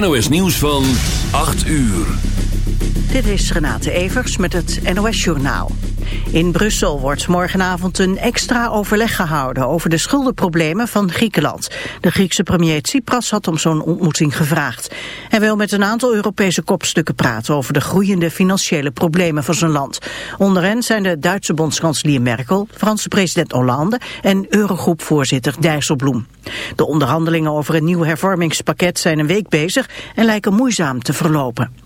NOS nieuws van 8 uur. Dit is Renate Evers met het NOS Journaal. In Brussel wordt morgenavond een extra overleg gehouden over de schuldenproblemen van Griekenland. De Griekse premier Tsipras had om zo'n ontmoeting gevraagd. Hij wil met een aantal Europese kopstukken praten over de groeiende financiële problemen van zijn land. Onder hen zijn de Duitse bondskanselier Merkel, Franse president Hollande en Eurogroepvoorzitter Dijsselbloem. De onderhandelingen over een nieuw hervormingspakket zijn een week bezig en lijken moeizaam te verlopen.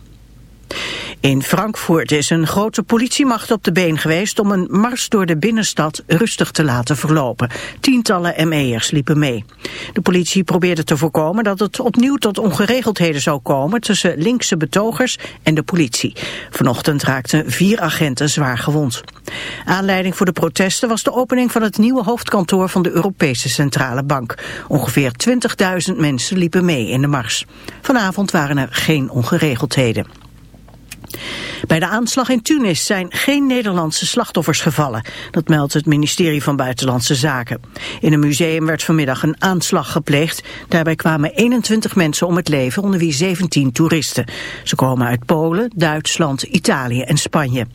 In Frankfurt is een grote politiemacht op de been geweest om een mars door de binnenstad rustig te laten verlopen. Tientallen ME'ers liepen mee. De politie probeerde te voorkomen dat het opnieuw tot ongeregeldheden zou komen tussen linkse betogers en de politie. Vanochtend raakten vier agenten zwaar gewond. Aanleiding voor de protesten was de opening van het nieuwe hoofdkantoor van de Europese Centrale Bank. Ongeveer 20.000 mensen liepen mee in de mars. Vanavond waren er geen ongeregeldheden. Bij de aanslag in Tunis zijn geen Nederlandse slachtoffers gevallen. Dat meldt het ministerie van Buitenlandse Zaken. In een museum werd vanmiddag een aanslag gepleegd. Daarbij kwamen 21 mensen om het leven, onder wie 17 toeristen. Ze komen uit Polen, Duitsland, Italië en Spanje.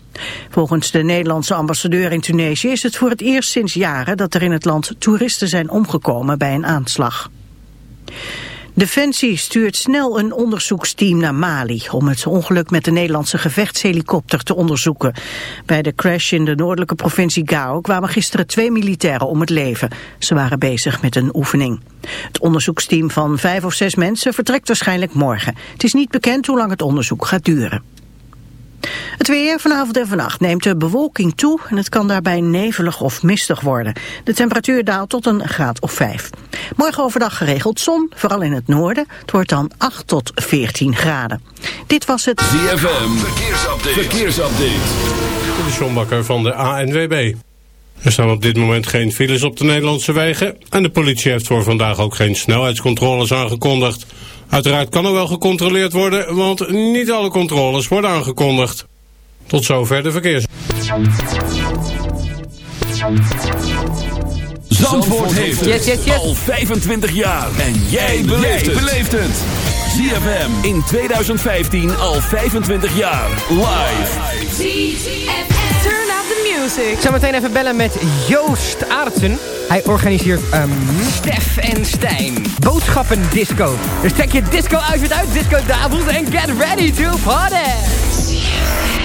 Volgens de Nederlandse ambassadeur in Tunesië is het voor het eerst sinds jaren dat er in het land toeristen zijn omgekomen bij een aanslag. Defensie stuurt snel een onderzoeksteam naar Mali om het ongeluk met de Nederlandse gevechtshelikopter te onderzoeken. Bij de crash in de noordelijke provincie Gao kwamen gisteren twee militairen om het leven. Ze waren bezig met een oefening. Het onderzoeksteam van vijf of zes mensen vertrekt waarschijnlijk morgen. Het is niet bekend hoe lang het onderzoek gaat duren. Het weer vanavond en vannacht neemt de bewolking toe en het kan daarbij nevelig of mistig worden. De temperatuur daalt tot een graad of 5. Morgen overdag geregeld zon, vooral in het noorden. Het wordt dan 8 tot 14 graden. Dit was het ZFM, verkeersupdate. verkeersupdate. De Sjombakker van de ANWB. Er staan op dit moment geen files op de Nederlandse wegen... en de politie heeft voor vandaag ook geen snelheidscontroles aangekondigd... Uiteraard kan er wel gecontroleerd worden, want niet alle controles worden aangekondigd. Tot zover de verkeers. Zandvoort heeft het al 25 jaar. En jij beleeft het. ZFM in 2015 al 25 jaar. Live. Music. Ik zou meteen even bellen met Joost Aartsen. Hij organiseert um, Stef en Stijn. Boodschappen disco. Dus trek je disco uit uit disco davels en get ready to party.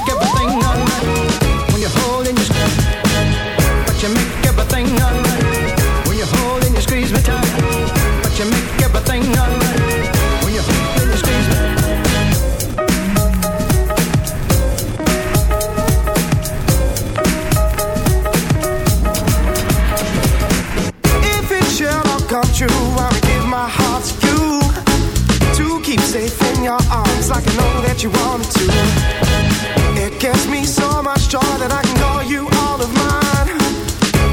you want it to. It gives me so much joy that I can call you all of mine.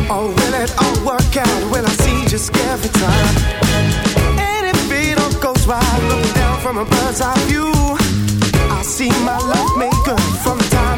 Oh, will it all work out? Will I see just every time? And if it all goes right, looking down from a bird's eye view, I'll see my love good from time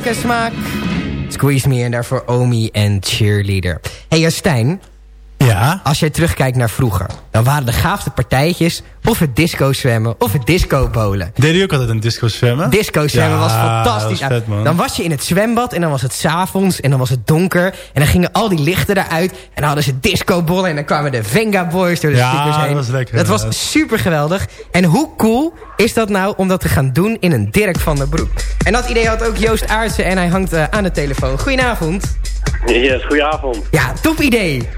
krak en smaak. Squeeze Me en daarvoor Omi en Cheerleader. Hé hey, Stijn, Ja? als jij terugkijkt naar vroeger... dan waren de gaafste partijtjes of het disco zwemmen of het disco bowlen. Deed je ook altijd een disco zwemmen? Disco zwemmen Ja, was fantastisch. dat was vet, man. Dan was je in het zwembad en dan was het s'avonds en dan was het donker. En dan gingen al die lichten eruit en dan hadden ze discobollen... en dan kwamen de Venga Boys door de Ja, speakers heen. dat was lekker, Dat was super geweldig. En hoe cool is dat nou om dat te gaan doen in een Dirk van der Broek? En dat idee had ook Joost Aartsen en hij hangt eh, aan de telefoon. Goedenavond. Yes, goedenavond. Ja, top idee.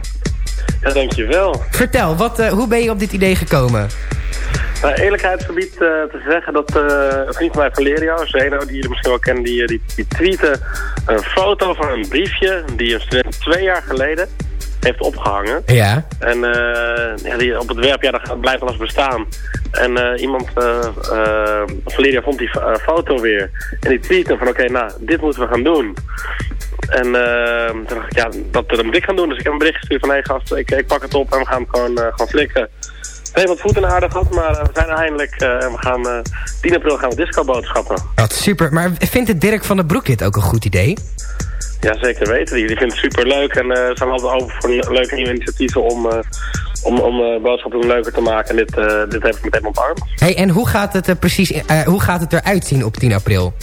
Ja, dankjewel. Vertel, wat, eh, hoe ben je op dit idee gekomen? Nou, eerlijkheidsgebied eh, te zeggen dat eh, een vriend van mij, Valerio, Zeno, die jullie misschien wel kennen, die, die, die tweette een foto van een briefje die een student twee jaar geleden heeft opgehangen. Ja. En ja, die, op het werp, ja, dat blijft alles bestaan. En iemand, Valerio vond die foto weer. En die tweette van, oké, nou, dit moeten we gaan doen. En eh, toen dacht ik, ja, dat we een dik gaan doen. Dus ik heb een bericht gestuurd van, hé hey, gast, ik, ik pak het op en we gaan het gewoon eh, gaan flikken. Het heeft wat voeten in de aarde gehad, maar eh, we zijn er eindelijk. eh, en we gaan eh 10 april gaan we disco boodschappen. Wat super. Maar vindt de Dirk van der Broek dit ook een goed idee? Ja, zeker weten. Die, die vindt het super leuk en eh zijn altijd open voor leuke nieuwe initiatieven om, om, om boodschappen leuker te maken. En dit, dit heb ik meteen omarmd. Hey, en hoe gaat het er precies hoe gaat het eruit zien op 10 april?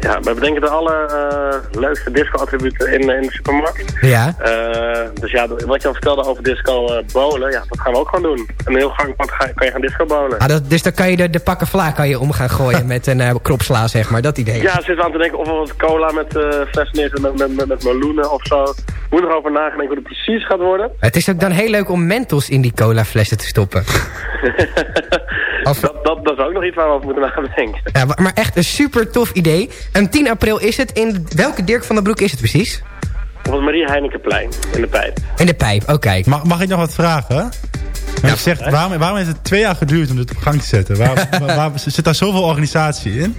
Ja, we bedenken de allerleukste disco-attributen in, in de supermarkt. Ja. Eh, dus ja, wat je al vertelde over disco eh bowlen, ja, dat gaan we ook gewoon doen. Een heel gangpad ga, kan je gaan disco bowlen. Ah, dat, dus dan kan je de, de pakken vla kan je om gaan gooien met een uh, kropsla, zeg maar. Dat idee. Ja, we aan te denken of we wat cola met uh, flessen neerzetten met, met, met, met meloenen of zo. Moet nog over nadenken hoe het precies gaat worden. Het is ook dan heel leuk om Mentos in die cola flessen te stoppen. Als we- Dat, dat, dat is ook nog iets waar we over moeten nadenken. Ja, maar- echt een super tof idee. En 10 april is het. In welke Dirk van den Broek is het precies? Op het Marie Heinekenplein in de pijp. In de pijp, oké. Mag, mag ik nog wat vragen? Je zegt, waarom, waarom heeft het twee jaar geduurd om dit op gang te zetten? Waar, waar, waar- zit daar zoveel organisatie in?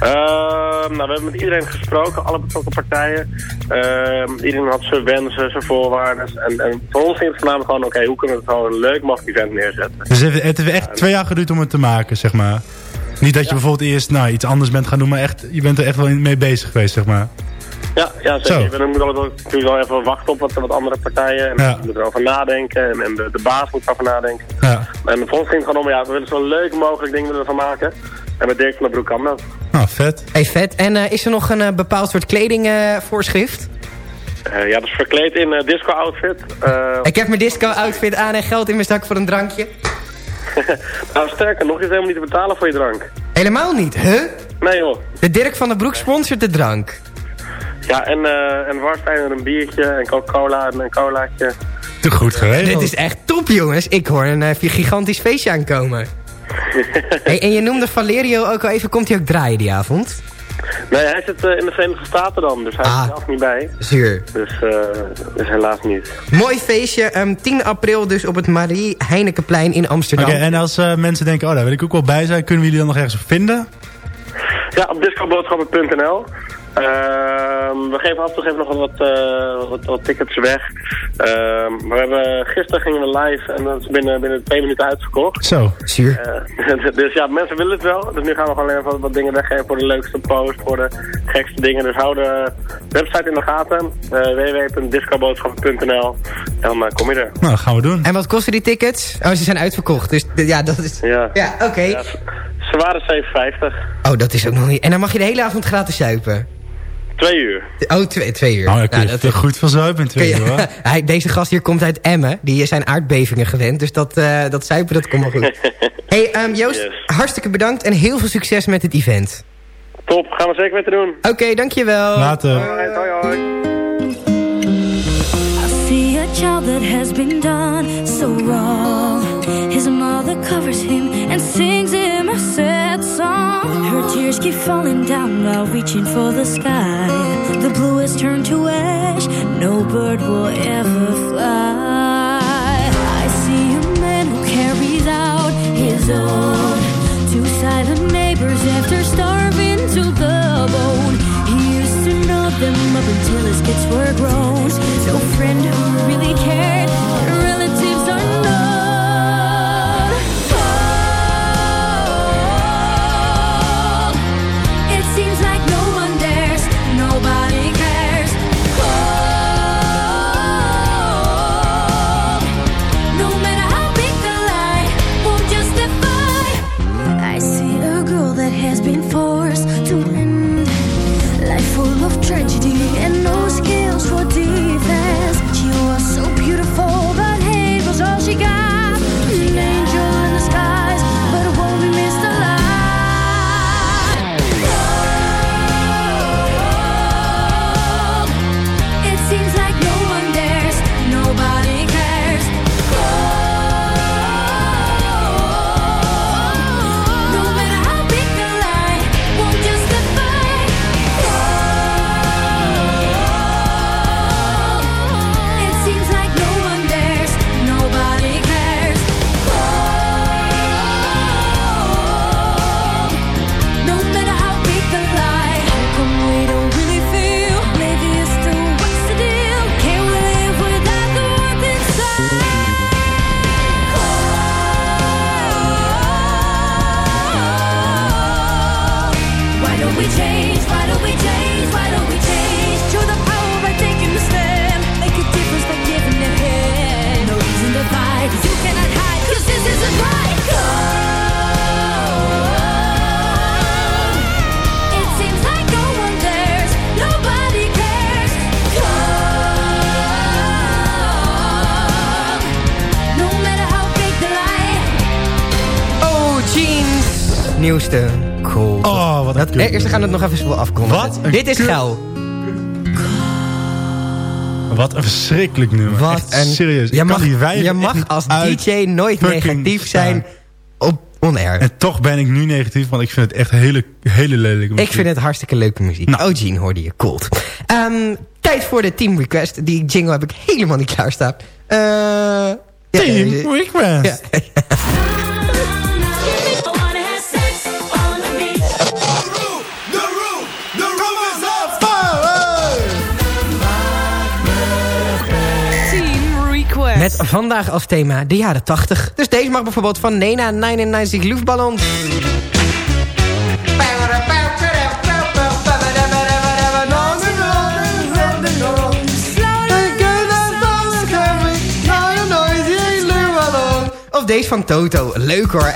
Ehm, nou, we hebben met iedereen gesproken, alle betrokken partijen. Ehm, iedereen had zijn wensen, zijn voorwaarden. En, en voor ons ging het voornamelijk gewoon, oké, hoe kunnen we het gewoon een leuk mogelijk event neerzetten? Dus het heeft, echt twee jaar geduurd om het te maken, zeg maar. Niet dat je bijvoorbeeld eerst nou, iets anders bent gaan doen, maar echt, je bent er echt wel mee bezig geweest, zeg maar. Ja, ja zeker. We moeten natuurlijk wel even wachten op wat, wat andere partijen. En Ja. we moeten erover nadenken. En, en de, de baas moet erover nadenken. Ja. En voor ons ging het gewoon om, ja, we willen zo leuk mogelijk dingen ervan maken. En met Dirk van der Broek kan dat. Nou, vet. Hey, vet. En eh, is er nog een eh, bepaald soort kledingvoorschrift? Eh, ja, dus verkleed in eh, disco-outfit. Eh, ik heb mijn disco-outfit aan en geld in mijn zak voor een drankje. nou, sterker nog, is helemaal niet te betalen voor je drank. Helemaal niet, huh? Nee joh. De Dirk van den Broek sponsort de drank. Ja, en, eh en Warstein en een biertje en Coca-Cola en een colaatje. Te goed geregeld. Dit is echt top, jongens. Ik hoor een eh, gigantisch feestje aankomen. hey, en je noemde Valerio ook al even. Komt hij ook draaien die avond? Nee, hij zit eh, in de Verenigde Staten dan, dus hij is Ah. er zelf niet bij. Zuur. Dus, eh dus helaas niet. Mooi feestje. ehm, 10 april dus op het Marie Heinekenplein in Amsterdam. Oké, en als eh, mensen denken, oh daar wil ik ook wel bij zijn, kunnen we jullie dan nog ergens op vinden? Ja, op discoboodschappen.nl. Ehm, we geven af en toe even nog wat, eh, wat, wat tickets weg. Ehm, maar we hebben, gisteren gingen we live en dat is binnen, binnen twee minuten uitverkocht. Zo. Zuur. Eh, dus ja, mensen willen het wel. Dus nu gaan we gewoon even wat, wat dingen weggeven voor de leukste post, voor de gekste dingen. Dus hou de website in de gaten. eh www.discoboodschappen.nl En dan eh, kom je er. Nou, dat gaan we doen. En wat kosten die tickets? Oh, ze zijn uitverkocht. Dus ja, dat is... Ja, Ja, oké. Ja, ze waren 7,50. Oh, dat is ook nog niet... En dan mag je de hele avond gratis zuipen. Twee uur. Oh, twee, twee uur. Nou, je Nou, er goed van zuipen twee je- uur, hoor. Hij, deze gast hier komt uit Emmen. Die zijn aardbevingen gewend. Dus dat, eh, dat zuipen, dat komt wel goed. hey, ehm, Joost, Yes. hartstikke bedankt. En heel veel succes met het event. Top, gaan we zeker weten doen. Oké, dankjewel. Later. Hoi hoi. I see a child that has been done so wrong. His mother covers him tears keep falling down while reaching for the sky. The blue has turned to ash, no bird will ever fly. I see a man who carries out his own. Two silent neighbors after starving to the bone. He used to know them up until his kids were grown. No friend who really cared. Gaan het nog even wel afkondigen. Wat een Dit is geil. Wat een verschrikkelijk nummer. Wat Echt een, serieus. Je mag, je mag als DJ nooit negatief zijn op on-air. En toch ben ik nu negatief, want ik vind het echt hele, hele lelijke muziek. Ik vind het hartstikke leuke muziek. Nou. Oh, Gene hoorde je. Cold. Ehm, tijd voor de team request. Die jingle heb ik helemaal niet klaarstaan. Ja, Team ja, Request. ja. Met vandaag als thema de jaren 80. Dus deze mag bijvoorbeeld van Nena 99 Luftballons. Of deze van Toto. Leuk hoor, do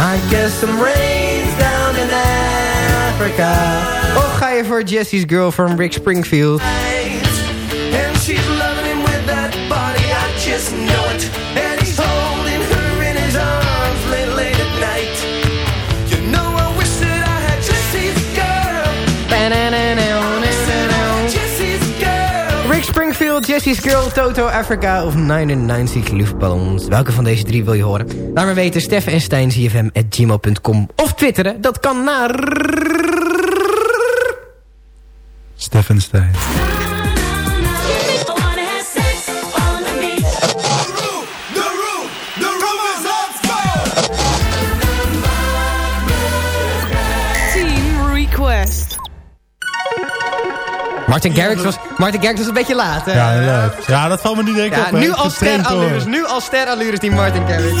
I guess down in Africa. Of oh, ga je voor Jesse's Girl from Rick Springfield? And she's loving him with that body, I just know it. Jesse's Girl, Toto, Africa of 99 Luftballons. Welke van deze drie wil je horen? Laat me weten, Steffen en Stijn, gmail.com of twitteren. Dat kan naar... Stefan Stein. Martin Garrix was, Martin Garrix was een beetje laat. hè? Ja, leuk. Ja, dat valt me niet denk ik Ja, op. nu als sterallures, nu als sterallures die Martin Garrix.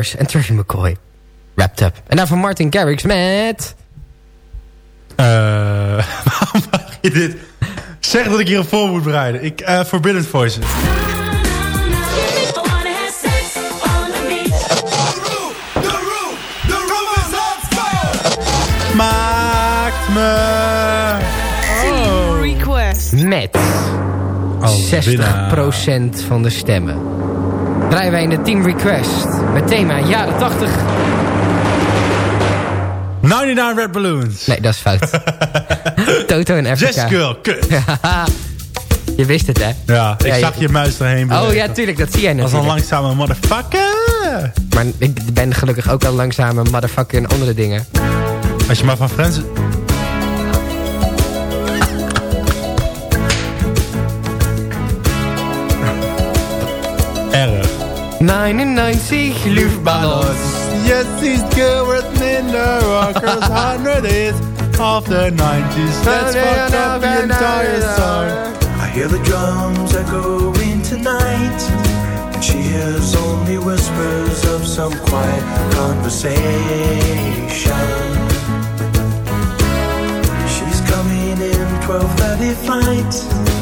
En Tracy McCoy. Wrapped Up. En daarvan Martin Garrix met... Eh, waarom mag je dit? Zeg dat ik hier een voor moet bereiden. Ik, eh Forbidden Voices. Maakt me... Team Request. Met Oh, 60% van de stemmen. Draaien wij in de Team Request. Met thema jaren 80. 99 Red Balloons. Nee, dat is fout. Toto en Afrika. Just Girl, kut. Je wist het, hè? Ja, ik Ja, zag je muis erheen Oh bewegen. ja, tuurlijk, dat zie jij Dat was een langzame motherfucker. Maar ik ben gelukkig ook al langzame motherfucker en andere dingen. Als je maar van Friends... 99 luchtballons. Yes, these girl with in the rockers 100 is of the 90s. Let's fuck up the entire song. I hear the drums echoing tonight, and she hears only whispers of some quiet conversation. She's coming in 12:30 flight.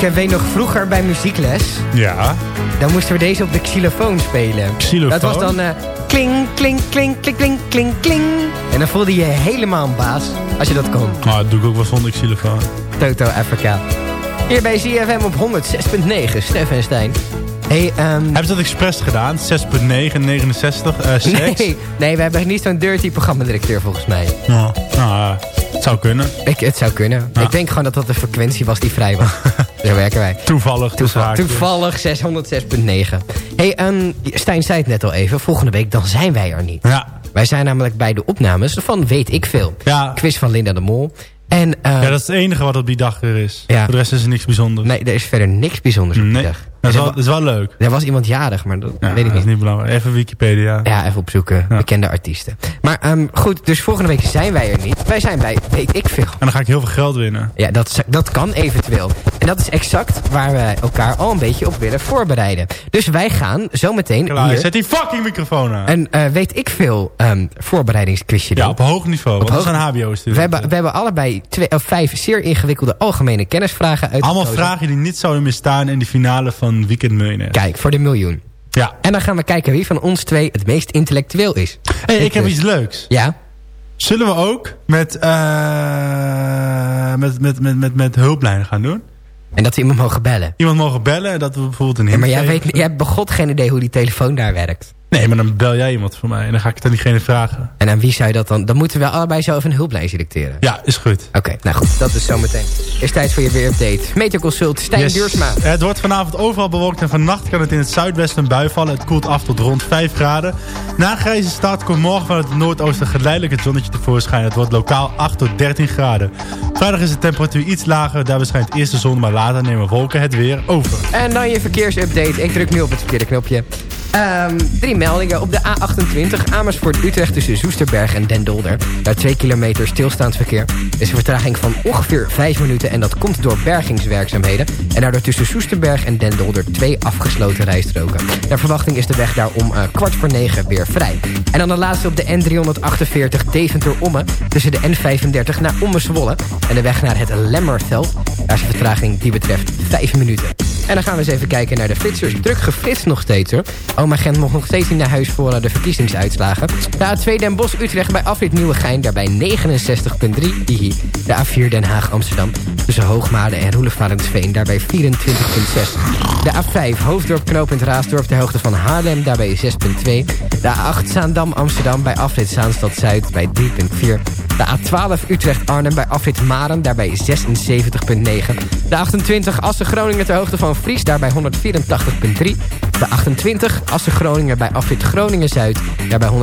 Ik weet nog vroeger bij muziekles. Ja. Dan moesten we deze op de xylofoon spelen. Xylofoon? Dat was dan eh kling, kling, kling, kling, kling, kling, kling. En dan voelde je je helemaal een baas als je dat kon. Nou, dat doe ik ook wel zonder xylofoon. Toto Africa. Hier bij ZFM op 106.9, Stef en Stijn. Hey, ehm Hebben ze dat expres gedaan? 6.9, 69, eh 6? nee, nee, we hebben niet zo'n dirty programmadirecteur volgens mij. Nou, nou, het zou kunnen. Ik, het zou kunnen. Ja. Ik denk gewoon dat dat de frequentie was die vrij was. Zo werken wij. Toevallig, Toevallig, toevallig. toevallig 606.9. Hey, ehm, Stijn zei het net al even. Volgende week dan zijn wij er niet. Ja. Wij zijn namelijk bij de opnames van Weet Ik Veel. Ja. Quiz van Linda de Mol. En, eh, ja, dat is het enige wat op die dag er is. Ja. Voor de rest is er niks bijzonders. Nee, er is verder niks bijzonders op die Nee. dag. Dat is, wel, dat is wel leuk. Er was iemand jarig, maar dat Ja, weet ik dat niet. is niet belangrijk. Even Wikipedia. Ja, even opzoeken. Ja. Bekende artiesten. Maar ehm, goed, dus volgende week zijn wij er niet. Wij zijn bij Weet Ik Veel. En dan ga ik heel veel geld winnen. Ja, dat, dat kan eventueel. Dat is exact waar wij elkaar al een beetje op willen voorbereiden. Dus wij gaan zometeen Klaar, hier zet die fucking microfoon aan. een eh, Weet Ik Veel ehm voorbereidingsquizje doen. ja, op hoog niveau. Want hoog- dat zijn hbo-studenten. we, hebben, we hebben allebei twee, of vijf zeer ingewikkelde algemene kennisvragen uitgekozen. Allemaal vragen die niet zouden misstaan in de finale van Weekend Miljonair. Kijk, voor de miljoen. Ja. En dan gaan we kijken wie van ons twee het meest intellectueel is. Hey, ik heb dus. iets leuks. Ja? Zullen we ook met, eh, met, met, met, met, met hulplijnen gaan doen? En dat we iemand mogen bellen. Iemand mogen bellen en dat we bijvoorbeeld een Ja, hint maar jij, weet, jij hebt begot geen idee hoe die telefoon daar werkt. Nee, maar dan bel jij iemand voor mij en dan ga ik het aan diegene vragen. En aan wie zou je dat dan... Dan moeten we allebei zo even een hulplijn selecteren. Ja, is goed. Oké, nou goed, dat is zometeen. Is tijd voor je weerupdate. Meteorconsult Stijn Yes. Duursma. Het wordt vanavond overal bewolkt en vannacht kan het in het zuidwesten een bui vallen. Het koelt af tot rond 5 graden. Na grijze start komt morgen vanuit het noordoosten geleidelijk het zonnetje tevoorschijn. Het wordt lokaal 8 tot 13 graden. Vrijdag is de temperatuur iets lager. Daar verschijnt eerst de zon, maar later nemen wolken het weer over. En dan je verkeersupdate. Ik druk nu op het verkeerde knopje. Ehm, drie meldingen op de A28 Amersfoort-Utrecht tussen Zoesterberg en Den Dolder. Daar 2 kilometer stilstaand verkeer. Er is een vertraging van ongeveer 5 minuten en dat komt door bergingswerkzaamheden. En daardoor tussen Soesterberg en Den Dolder twee afgesloten rijstroken. Naar verwachting is de weg daar om eh, kwart voor negen weer vrij. En dan de laatste op de N348 Deventer-Omme tussen de N35 naar Omme-Zwolle. En de weg naar het Lemmerveld. Daar is een vertraging die betreft 5 minuten. En dan gaan we eens even kijken naar de flitsers. Druk geflitst nog steeds hoor. Oma Gent mocht nog steeds niet naar huis voor de verkiezingsuitslagen. De A2 Den Bosch Utrecht bij afrit Nieuwegein daarbij 69,3. Hihi. De A4 Den Haag Amsterdam tussen Hoogmade en Roelevarensveen daarbij 24,6. De A5 Hoofddorp knooppunt Raasdorp ter hoogte van Haarlem daarbij 6,2. De A8 Zaandam Amsterdam bij afrit Zaanstad Zuid bij 3,4. De A12 Utrecht Arnhem bij afrit Maren daarbij 76,9. De 28 Assen Groningen ter hoogte van Fries daarbij 184,3. De 28 Assen Groningen bij afrit Groningen Zuid daarbij 199,0.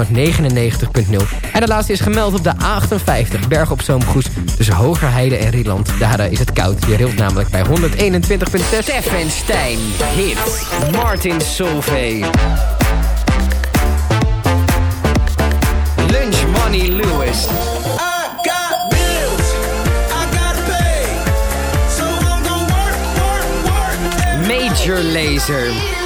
En de laatste is gemeld op de A58 Berg op Zoom Goes tussen Hogerheide en Rieland. Daar is het koud. Je rilt namelijk bij 121,6. Stef en Stijn. Hit. Martin Solveig. Lunch Money Lewis. Major Laser.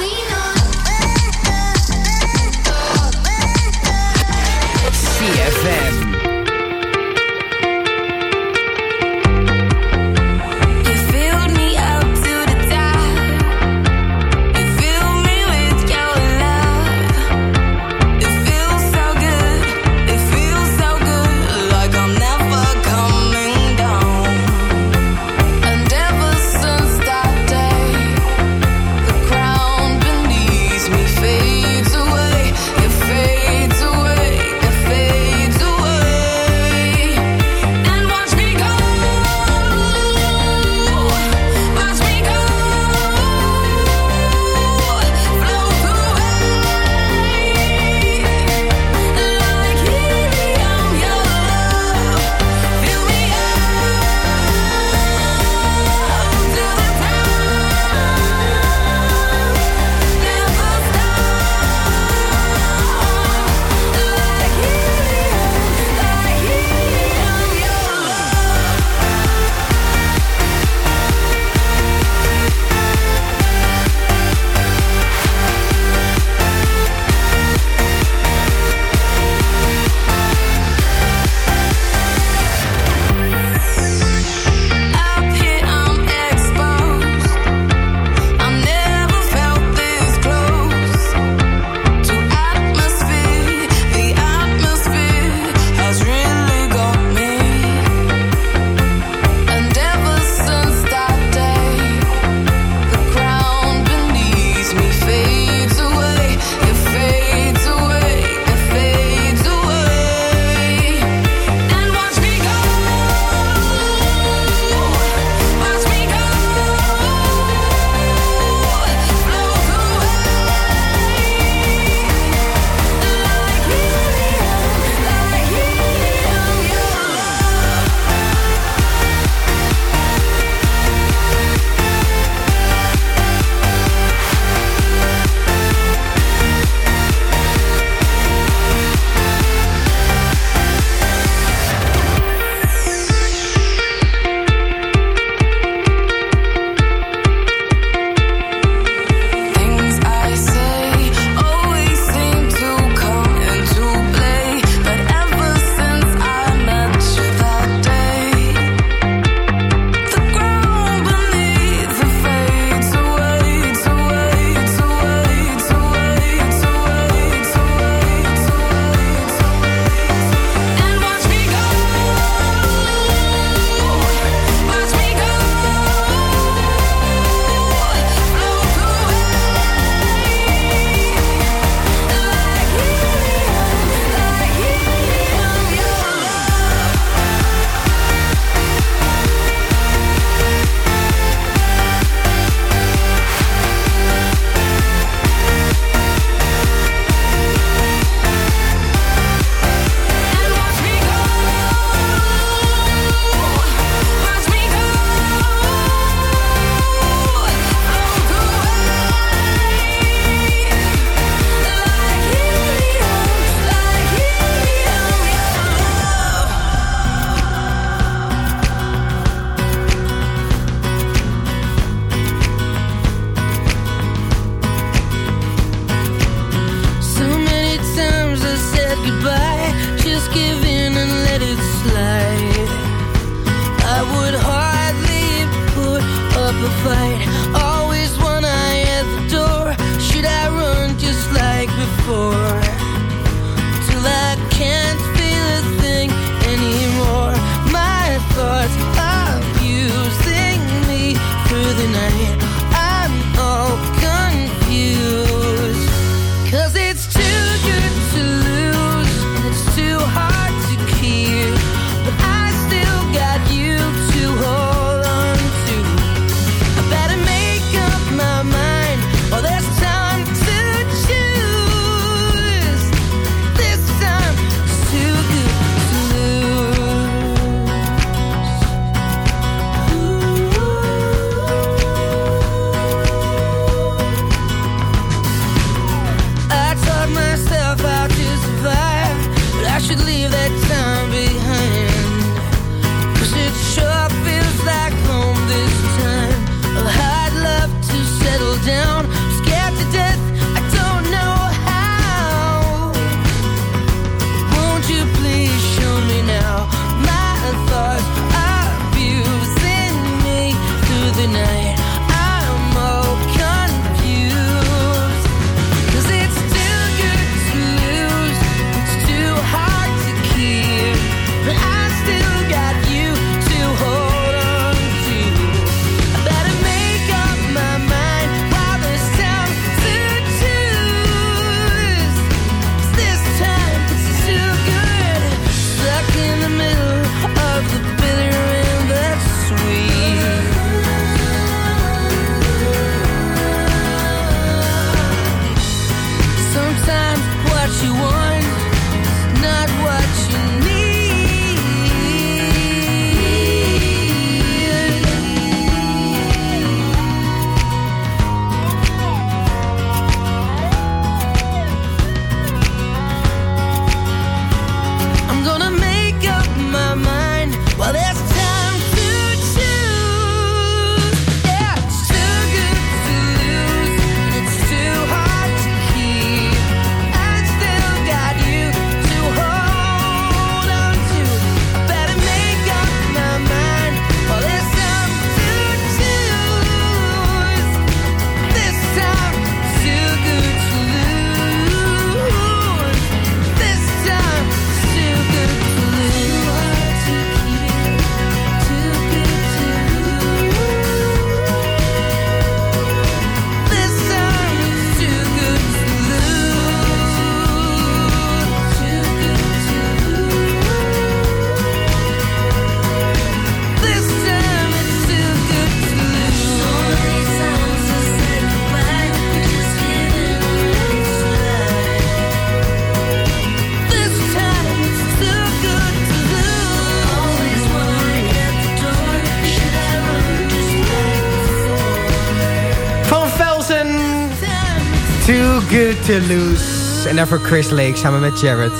En daarvoor Chris Lake samen met Jared.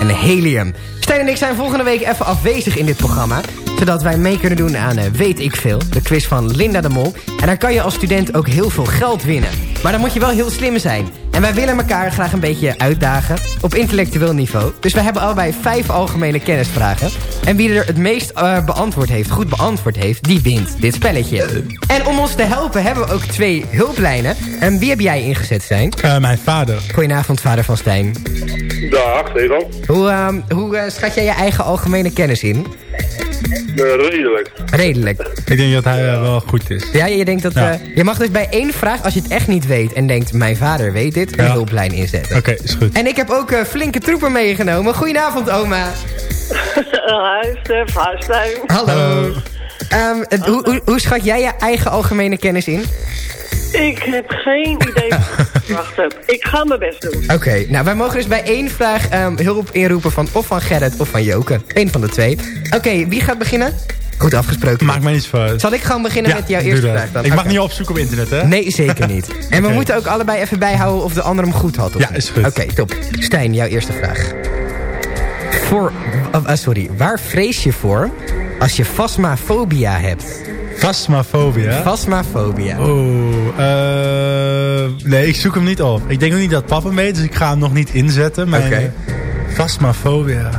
En Helium. Stijn en ik zijn volgende week even afwezig in dit programma. Zodat wij mee kunnen doen aan eh, Weet ik Veel. De quiz van Linda de Mol. En daar kan je als student ook heel veel geld winnen. Maar dan moet je wel heel slim zijn. En wij willen elkaar graag een beetje uitdagen. Op intellectueel niveau. Dus we hebben allebei vijf algemene kennisvragen. En wie er het meest eh, beantwoord heeft, goed beantwoord heeft, die wint dit spelletje. En om ons te helpen hebben we ook twee hulplijnen. En wie heb jij ingezet, Stijn? Eh, mijn vader. Goedenavond, vader van Stijn. Dag, Stefan. Hoe, ehm, hoe eh, schat jij je eigen algemene kennis in? Redelijk. Redelijk. Ik denk dat hij wel goed is. Ja, je denkt dat... Ja. eh, je mag dus bij één vraag, als je het echt niet weet... en denkt, mijn vader weet dit, een Ja. hulplijn inzetten. Oké, is goed. En ik heb ook eh, flinke troepen meegenomen. Goedenavond, oma. Hi Stef, hi Stijn. Hallo. Ehm, het- hoe, hoe, hoe schat jij je eigen algemene kennis in? Ik heb geen idee wat ik verwacht heb. Ik ga mijn best doen. Oké, nou wij mogen dus bij één vraag ehm, hulp inroepen van of van Gerrit of van Joke. Eén van de twee. Oké, wie gaat beginnen? Goed afgesproken. Maakt mij niets voor uit. Zal ik gewoon beginnen Ja, met jouw eerste vraag dan? Ik mag niet opzoeken op internet, hè? Nee, zeker niet. En we moeten ook allebei even bijhouden of de ander hem goed had. of Ja, is goed. Oké, top. Stijn, jouw eerste vraag. Voor, oh, ah, sorry, waar vrees je voor als je fasmafobia hebt? Phasmafobia. Fasmafobia. Oeh, eh, nee, ik zoek hem niet op. Ik denk ook niet dat papa hem weet, dus ik ga hem nog niet inzetten. Oké. eh, Phasmafobia.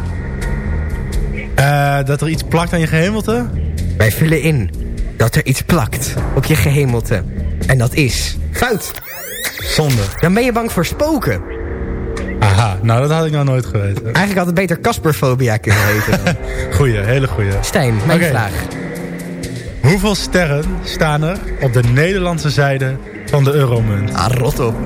Eh, dat er iets plakt aan je gehemelte? Wij vullen in dat er iets plakt op je gehemelte. En dat is fout. Zonde. Dan ben je bang voor spoken. Aha, nou dat had ik nou nooit geweten. Eigenlijk had het beter Casperfobia kunnen heten. Goeie, hele goeie. Stijn, mijn vraag. Hoeveel sterren staan er op de Nederlandse zijde van de euromunt? Ah, rot op.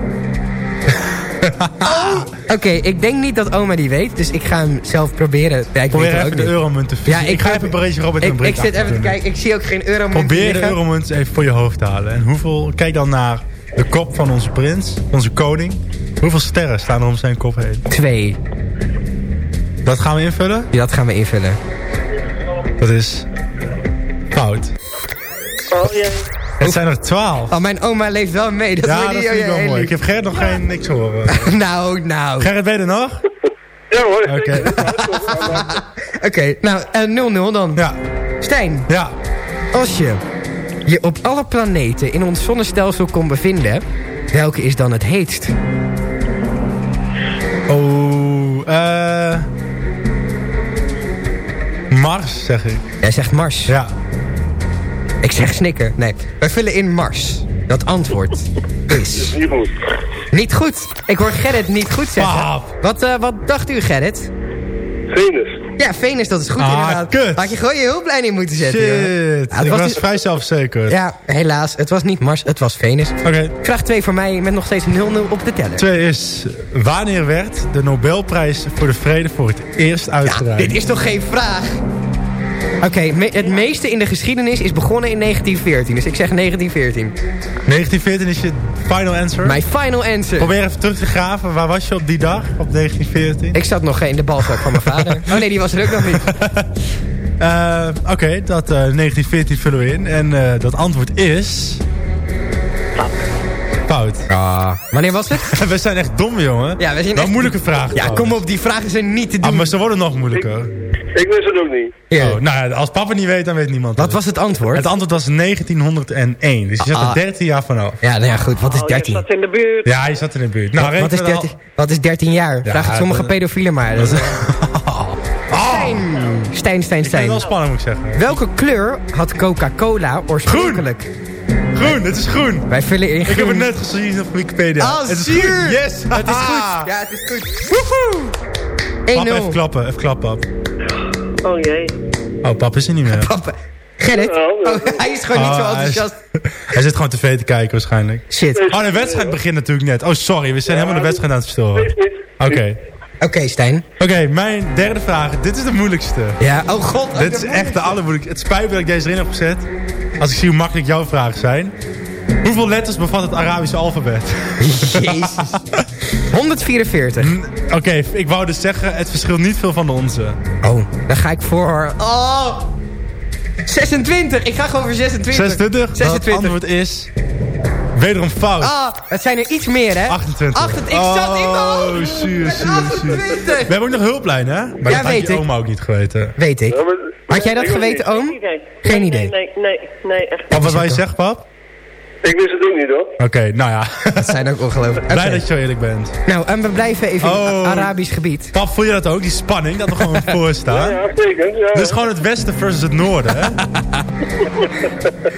Oh, Oké, ik denk niet dat oma die weet, dus ik ga hem zelf proberen. Ja, ik Probeer weet even ook de niet. euromunt te vinden. ik ga even Barretje Robert en ik, Brick ik zit even te kijken, ik zie ook geen euro Probeer de euromunt even voor je hoofd te halen. En hoeveel, kijk dan naar de kop van onze prins, onze koning. Hoeveel sterren staan er om zijn kop heen? Twee. Dat gaan we invullen? Ja, dat gaan we invullen. Dat is fout. Oh jee. Het zijn er twaalf. Oh, mijn oma leeft wel mee. Dat ja, dat niet- vind ik oh, wel mooi. Ik heb Gerrit nog geen niks horen. nou, nou. Gerrit, weet je het nog? Ja hoor. Oké. Oké, nou, eh, 0-0 dan. Ja. Stijn, Ja. als je je op alle planeten in ons zonnestelsel kon bevinden... welke is dan het heetst? Oh, eh... Mars, zeg ik. Jij zegt Mars. Ja. Ik zeg snikken. Nee, wij vullen in Mars. Dat antwoord is... Niet goed. Niet goed. Ik hoor Gerrit niet goed zeggen. Wat, eh, wat dacht u, Gerrit? Venus. Ja, Venus, dat is goed Ah, inderdaad. kut. Had je gewoon je hulplijn in moeten zetten. Shit. Ja, het ik was was dus- vrij zelfzeker. Ja, helaas. Het was niet Mars, het was Venus. Oké. Vraag 2 voor mij met nog steeds 0-0 op de teller. Twee is, wanneer werd de Nobelprijs voor de vrede voor het eerst Ja, uitgereikt? dit is toch geen vraag? Oké, me- het meeste in de geschiedenis is begonnen in 1914. Dus ik zeg 1914. 1914 is je final answer? Mijn final answer. Probeer even terug te graven. Waar was je op die dag? Op 1914? Ik zat nog in de balzak van mijn vader. Oh nee, die was er ook nog niet. Eh, Oké, dat eh, 1914 vullen we in. En eh, dat antwoord is... Fout. Ah. Wanneer was het? we zijn echt dom, jongen. Ja, we zijn Wel echt- moeilijke vragen. Ja, trouwens. kom op, die vragen zijn niet te doen. Ah, maar ze worden nog moeilijker. Ik wist het ook niet. Oh, nou als papa niet weet, dan weet niemand Wat was het antwoord? Het antwoord was 1901. Dus je zat Ah. er 13 jaar vanaf. Ja, nou ja, goed. Wat is Oh, je 13? zat in de buurt. Ja, je zat in de buurt. Nou, wat, wat is reken dan 13 wat is 13 jaar? Ja, Vraag het sommige dat- pedofielen maar. Dat is- Stijn. Stijn, Stijn, Ik vind het wel spannend, moet ik zeggen. Welke kleur had Coca-Cola oorspronkelijk? Groen, het is groen. Wij vullen in Ik heb groen. het net gezien op Wikipedia. Ah, het is zuur. goed. Yes. Het is Ah. goed. Ja, het is goed. Woehoe. Pap, even 1-0. klappen. Even klappen, pap. Oh jee. Oh, pap is er niet meer. Papa. Gerrit? Oh, hij is gewoon niet zo Ah, hij is- enthousiast. Hij zit gewoon tv te kijken waarschijnlijk. Shit. Oh, de wedstrijd begint natuurlijk net. Oh, sorry. We zijn helemaal de wedstrijd aan het verstoren. Oké. Oké, Stijn. Oké, mijn derde vraag. Dit is de moeilijkste. Ja, oh god. Dit is echt de allermoeilijkste. Het spijt me dat ik deze erin heb gezet. Als ik zie hoe makkelijk jouw vragen zijn. Hoeveel letters bevat het Arabische alfabet? Jezus. 144. Oké, ik wou dus zeggen, het verschilt niet veel van de onze. Oh, dan ga ik voor... Oh! 26. Ik ga gewoon voor 26. 26? Dat 26. antwoord is... Wederom fout. Ah, het zijn er iets meer, hè? 28. 28. Ik zat in mijn Oh, hoofd. zuur, zuur, zuur. 28. We hebben ook nog hulplijn, hè? Maar Ja, dat had weet je ik. oma ook niet geweten. Weet ik. Had jij dat geweten, oom? Geen idee. Geen Nee, idee. Nee, nee, nee, echt Pap, wat wou je zeggen, pap? Ik wist het ook niet hoor. Oké, nou ja. Dat zijn ook ongelooflijk. Blij dat je zo eerlijk bent. Nou, en we blijven even in Oh. Arabisch gebied. Pap, voel je dat ook? Die spanning, dat we gewoon voor Ja, staan? ja, zeker. Ja. Dit is gewoon het westen versus het noorden, hè?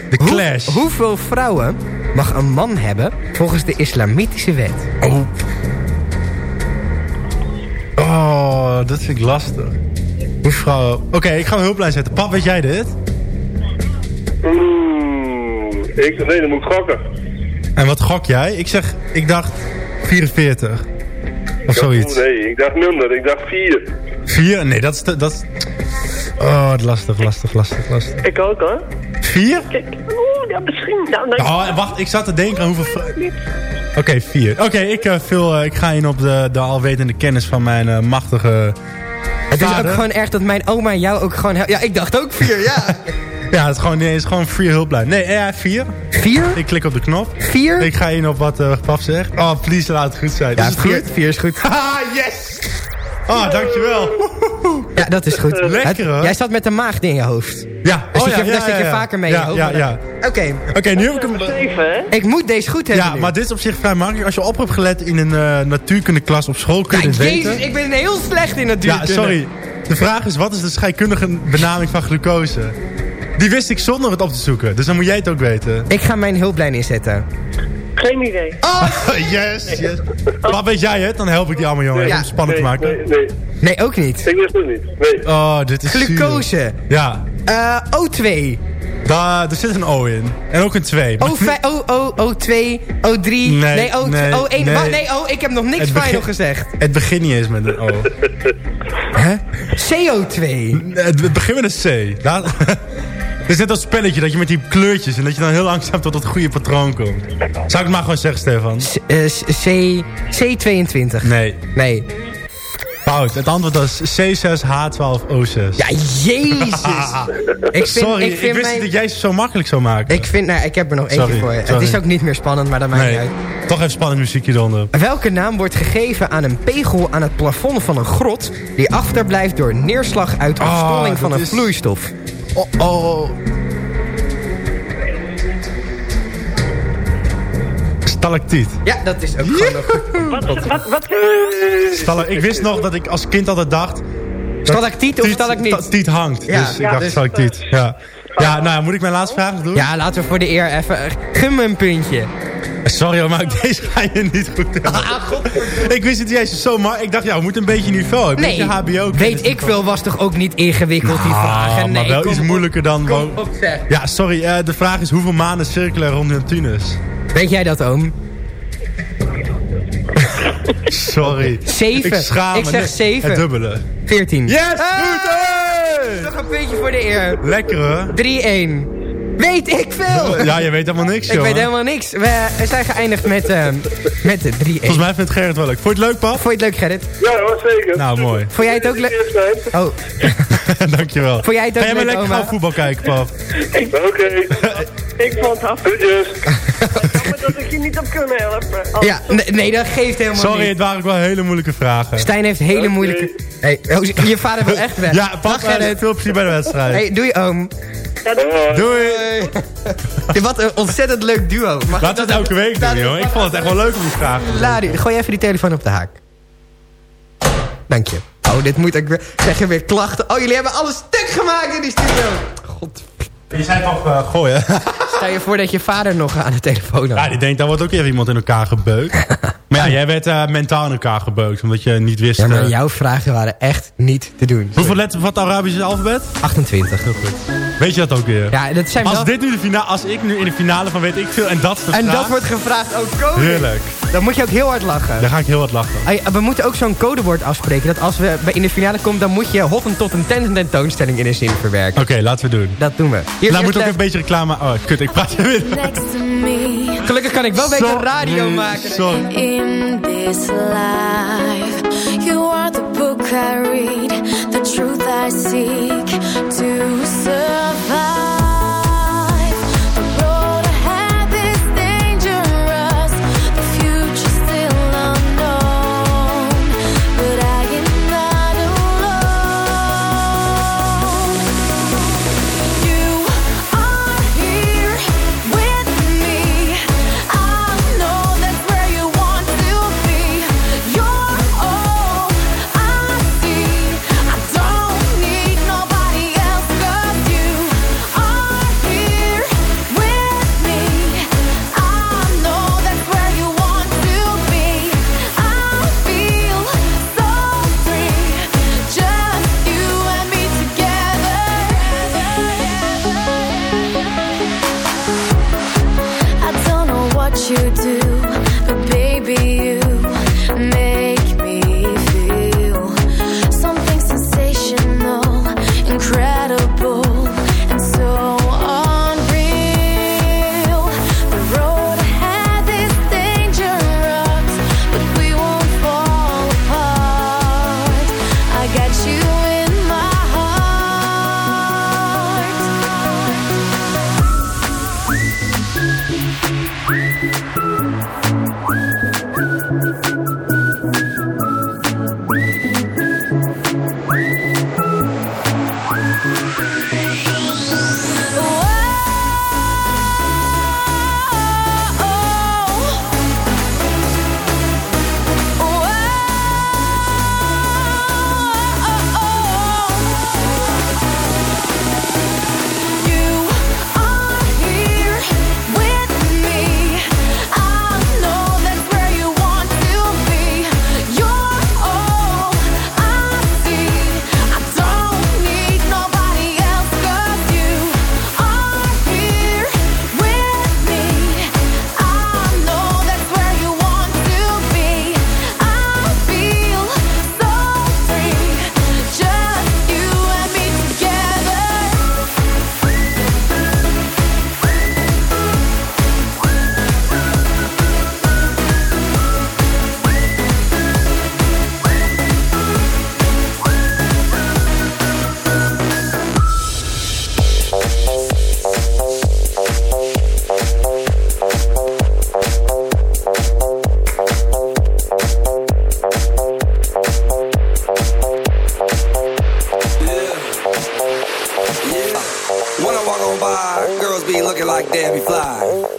De clash. Hoeveel vrouwen mag een man hebben volgens de islamitische wet? Oh. Oh, dat vind ik lastig. Mevrouw... Oké, ik ga een hulplijn zetten. Pap, weet jij dit? Oeh, ik, nee, dan moet ik gokken. En wat gok jij? Ik zeg, ik dacht 44. Of zoiets. Nee, ik dacht minder. Ik dacht vier. 4? Nee, dat is... te- Dat is... Oh, lastig, lastig, lastig, lastig. Ik ook hoor. 4? Kijk, oeh, ja, misschien. Nou, nee. Oh, wacht, ik zat te denken aan hoeveel... Oké, 4. Oké, ik, eh, vul, eh, ik ga in op de, de alwetende kennis van mijn eh, machtige Het is ook gewoon erg dat mijn oma jou ook gewoon... Ja, ik dacht ook vier, ja. Ja, het is gewoon, nee, het is gewoon vier hulplijn. Nee, ja, 4. Vier? Ik klik op de knop. Vier? Ik ga in op wat eh pap zegt. Oh, please, laat het goed zijn. Ja, is het vier, goed? vier is goed. Haha, yes! Oh, dankjewel. Ja, dat is goed. Lekker, hoor. Jij zat met de maagd in je hoofd. Ja, Daar oh, zit ja, je, ja, daar zit je ja, vaker mee ja, in je hoofd. Ja, ja. Oké, Oké, nu heb ik hem... Ik moet deze goed hebben Ja, nu. maar dit is op zich vrij makkelijk. Als je op hebt gelet in een eh natuurkundeklas op school, kun je dit jezus, weten. ik ben heel slecht in het Ja, sorry. De vraag is, wat is de scheikundige benaming van glucose? Die wist ik zonder het op te zoeken. Dus dan moet jij het ook weten. Ik ga mijn hulplijn inzetten. Geen idee. Oh, yes, yes. Wat weet jij het? Dan help ik die allemaal, jongen. Ja. Om het spannend te maken. Nee, nee, nee, ook niet. ik wist het niet. Nee. Oh, dit is zuur. Glucose. Ja, Eh, O2. daar, er zit een O in. En ook een 2. O5, O, O, O2, O3. Nee, O, nee, O1. nee. Wa- Nee, oh, ik heb nog niks Het final begin- gezegd. Het begint niet eens met een O. Hè? CO2. Het, begint met een C. Daar- Het is net als spelletje, dat je met die kleurtjes... en dat je dan heel langzaam tot het goede patroon komt. Zou ik het maar gewoon zeggen, Stefan? C, eh, C, C22. Nee. Nee. Fout. Het antwoord was C6H12O6. Ja, jezus. ik vind, Sorry, ik ik, vind wist mijn- niet dat jij ze zo makkelijk zou maken. Ik vind, nou, ik heb er nog eentje Sorry, voor je. Het is ook niet meer spannend, maar dat maakt nee, niet uit. toch even spannend muziekje eronder. Welke naam wordt gegeven aan een pegel aan het plafond van een grot... die achterblijft door neerslag uit Ah, afstolling van dat een is- vloeistof? Oh, oh. Stalactiet. Ja, dat is ook gewoon nog goed. Wat, wat, wat? Stala- ik wist nog dat ik als kind altijd dacht... Stalactiet of tiet- stalagmiet? sta- Tiet hangt. Ja, dus ik ja, dacht dus- stalactiet. Ja. Ja, nou moet ik mijn laatste vraag doen? Ja, laten we voor de eer even... Gun me een puntje. Sorry hoor, maar ik- deze ga je niet goed hebben. ik wist het juist zo maar. Ik dacht, ja, we moeten een beetje niveau. Een Nee, beetje HBO. weet ik veel was toch ook niet ingewikkeld, die Ah, vragen? Nee, maar wel iets op. moeilijker dan... Kom op, zeg. Ja, sorry. eh, de vraag is hoeveel maanden cirkelen rond Neptunus? Weet jij dat, oom? Sorry. Zeven. Ik zeg zeven. Het dubbele. 14. Yes! Goed! Hey! een puntje voor de eer. Lekker hoor. 3-1. Weet ik veel! Ja, je weet helemaal niks, Ik joh. weet helemaal niks. We zijn geëindigd met, ehm met de 3-1. Volgens mij vindt Gerrit wel leuk. Vond je het leuk, pap? Vond je het leuk, Gerrit? Ja hoor, zeker. Nou, mooi. Vond jij het ook leuk? Oh, Dankjewel. Vond jij het ook Ga jij maar leuk, lekker gaan voetbal kijken, pap? Oké. Ik vond het af. Jammer dat ik je niet op kunnen helpen. Ja, nee, nee, dat geeft helemaal Sorry, niet. het waren ook wel hele moeilijke vragen. Stijn heeft hele moeilijke... Hey, oh, je vader wil echt weg. Ja, pap, Dag, Gerrit. veel plezier bij de wedstrijd. Hey, doei oom. Doei. Wat een ontzettend leuk duo. Mag we het elke week doen, joh. Ik vond het echt wel leuk om die vragen te. Lari, gooi even die telefoon op de haak. Dank je. Oh, dit moet ik weer... Je weer klachten? Oh, jullie hebben alles stuk gemaakt in die studio. God. Je zei toch uh, gooien? Stel je voor dat je vader nog aan de telefoon had. Ja, die denkt, daar wordt ook even iemand in elkaar gebeukt. maar ja, jij werd uh, mentaal in elkaar gebeukt, omdat je niet wist... Ja, maar uh, jouw vragen waren echt niet te doen. Hoeveel letters van het Arabische alfabet? 28. Heel goed. Weet je dat ook weer? Ja, dat zijn als, wel... dit nu de finale, als ik nu in de finale van weet ik veel en dat de En vraag, dat wordt gevraagd ook code. Heerlijk. Dan moet je ook heel hard lachen. Dan ga ik heel wat lachen. Hey, we moeten ook zo'n codewoord afspreken. Dat als we bij- in de finale komen, dan moet je hotten tot een ten- tentoonstelling in een zin verwerken. Oké, laten we doen. Dat doen we. Hier nou moet ook een beetje reclame... Oh, kut, ik praat je weer. Gelukkig kan ik wel een beetje radio maken. Sorry. In this life, you are the book I read, the truth I seek to survive. You do, looking like Debbie Fly.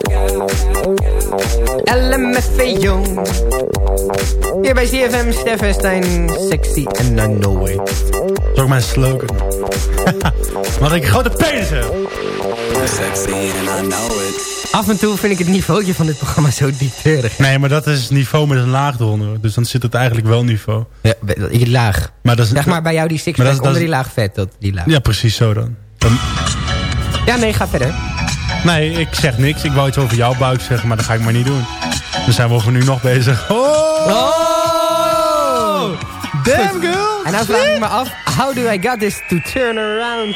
LMFAO. Hier bij CFM, Stef Stijn, sexy en I know it. Dat is ook mijn slogan. Want ik grote penis heb. Sexy and I know it. Af en toe vind ik het niveautje van dit programma zo diepteurig. Nee, maar dat is niveau met een laag eronder. Dus dan zit het eigenlijk wel niveau. Ja, ik laag. Maar dat is, Zeg maar bij jou die Maar sixpack dat is- dat onder is- die laag vet. Dat, die laag. Ja, precies zo dan. dan. Ja, nee, ga verder. Nee, ik zeg niks. Ik wou iets over jouw buik zeggen, maar dat ga ik maar niet doen. Dan zijn we voor nu nog bezig. Oh! Damn girl! En nou vraag ik me af, how do I got this to turn around?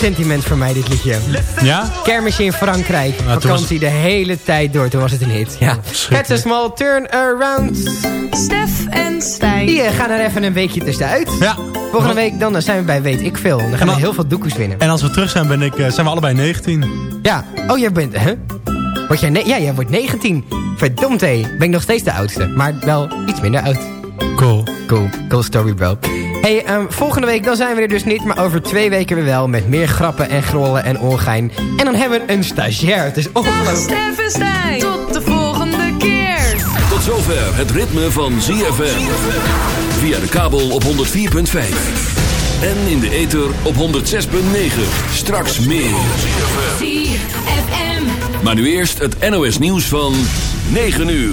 Jeugdsentiment voor mij, dit liedje. Ja? Kermisje in Frankrijk. was Vakantie de hele tijd door. Toen was het een hit. Ja. Het is a small turn around. Stef en Stijn. Die gaan er even een weekje tussenuit. Ja. Volgende week dan zijn we bij Weet Ik Veel. Dan gaan we heel veel doekoes winnen. En als we terug zijn, ben ik, eh, zijn we allebei 19. Ja. Oh, jij bent... Hè? Word jij ja, jij wordt 19. Verdomd hé. Ben ik nog steeds de oudste. Maar wel iets minder oud. Cool. Cool. Cool story, bro. Hey, ehm, volgende week dan zijn we er dus niet. Maar over twee weken weer wel. Met meer grappen en grollen en ongein. En dan hebben we een stagiair. Het is ongelooflijk. Tot de volgende keer. Tot zover het ritme van ZFM. Via de kabel op 104.5. En in de ether op 106.9. Straks meer. ZFM. Maar nu eerst het NOS nieuws van 9 uur.